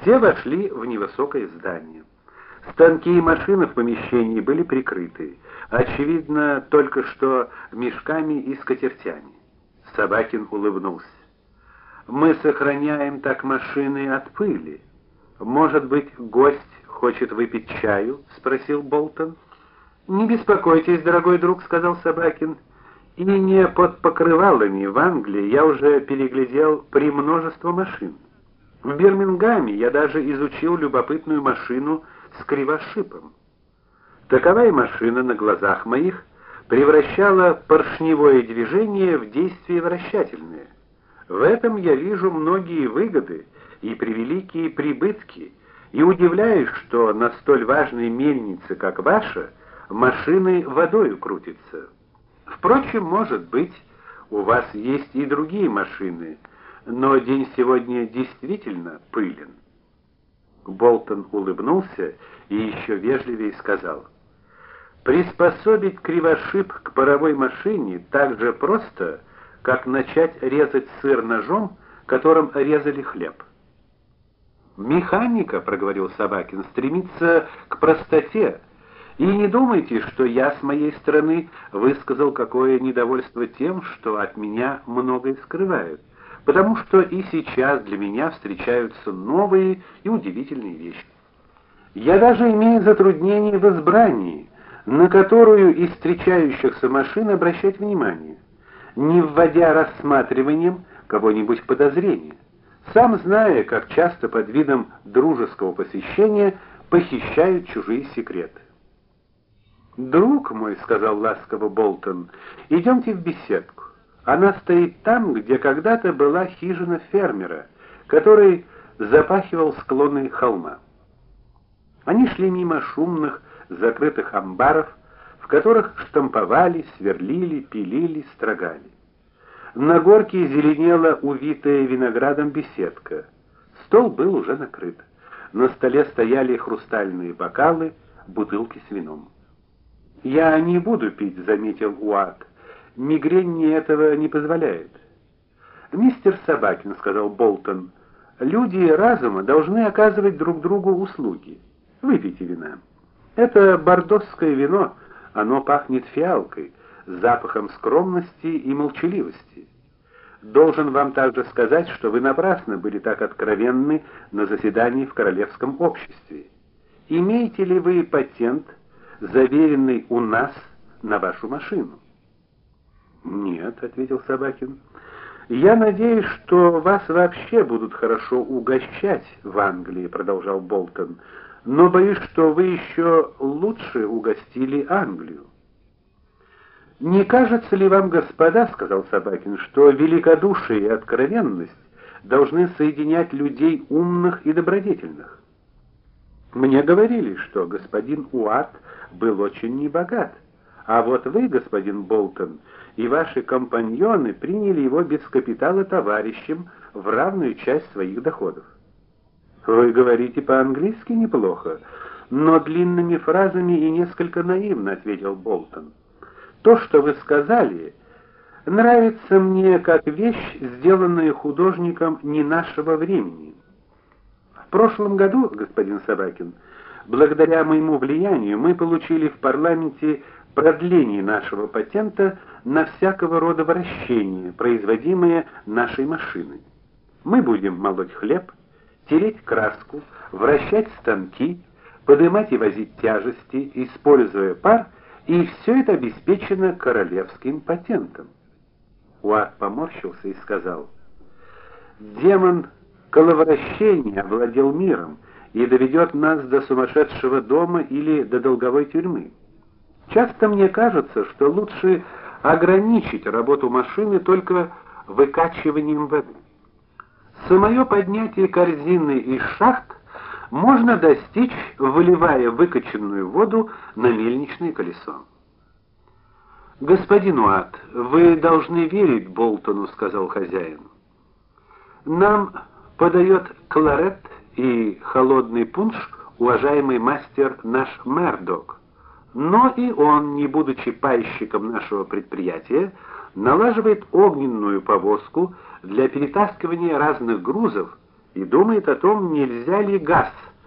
Все вошли в невысокое здание. Станки и машины в помещении были прикрыты, очевидно, только что мешками и скатертями. Собакин улыбнулся. Мы сохраняем так машины от пыли. Может быть, гость хочет выпить чаю, спросил Болтон. Не беспокойтесь, дорогой друг, сказал Собакин. И не под покрывалами в Англии я уже переглядел премножество машин. В Бирмингеме я даже изучил любопытную машину с кривошипом. Таковая машина на глазах моих превращала поршневое движение в действие вращательное. В этом я вижу многие выгоды и превеликие прибытки, и удивляюсь, что на столь важной мельнице, как ваша, машины водою крутятся. Впрочем, может быть, у вас есть и другие машины, но день сегодня действительно пылен. Болтон улыбнулся и еще вежливее сказал: Приспособить кривошип к паровой машине так же просто, как начать резать сыр ножом, которым резали хлеб. Механика, проговорил Собакин, стремится к простоте. И не думайте, что я с моей стороны высказал какое недовольство тем, что от меня многое скрывают потому что и сейчас для меня встречаются новые и удивительные вещи. Я даже имею затруднение в избрании, на которую из встречающихся машин обращать внимание, не вводя рассматриванием кого-нибудь в подозрение, сам зная, как часто под видом дружеского посещения похищают чужие секреты. "Друг мой", сказал ласково Болтон. "Идемте в беседку. Она стоит там, где когда-то была хижина фермера, который запахивал склоны холма. Они шли мимо шумных закрытых амбаров, в которых штамповали, сверлили, пилили, строгали. На горке зеленела увитая виноградом беседка. Стол был уже накрыт. На столе стояли хрустальные бокалы, бутылки с вином. "Я не буду пить", заметил Уак. Мигрень мне этого не позволяет. Мистер Собакин сказал Болтон. Люди разума должны оказывать друг другу услуги. Выпейте вина. Это бордосское вино, оно пахнет фиалкой, запахом скромности и молчаливости. Должен вам также сказать, что вы напрасно были так откровенны на заседании в королевском обществе. Имеете ли вы патент, заверенный у нас на вашу машину? Нет, ответил Собакин. Я надеюсь, что вас вообще будут хорошо угощать в Англии, продолжал Болтон. Но боюсь, что вы еще лучше угостили Англию. Не кажется ли вам, господа, сказал Собакин, что великодушие и откровенность должны соединять людей умных и добродетельных? Мне говорили, что господин Уат был очень небогат. А вот вы, господин Болтон, и ваши компаньоны приняли его без капитала товарищем в равную часть своих доходов. Вы говорите по-английски неплохо, но длинными фразами и несколько наивно, ответил Болтон. То, что вы сказали, нравится мне как вещь, сделанная художником не нашего времени. В прошлом году, господин Собакин, благодаря моему влиянию мы получили в парламенте продление нашего патента на всякого рода вращения, производимые нашей машиной. Мы будем молоть хлеб, тереть краску, вращать станки, поднимать и возить тяжести, используя пар, и все это обеспечено королевским патентом. Уат поморщился и сказал: "Демон коловращения овладел миром и доведет нас до сумасшедшего дома или до долговой тюрьмы. Часто мне кажется, что лучше ограничить работу машины только выкачиванием воды. Самое поднятие корзины из шахт можно достичь, выливая выкачанную воду на мельничное колесо. Господин Уат, вы должны верить Болтону, сказал хозяин. Нам подает кларет и холодный пунш уважаемый мастер наш Мердок. Но и он, не будучи пайщиком нашего предприятия, налаживает огненную повозку для перетаскивания разных грузов и думает о том, нельзя ли газ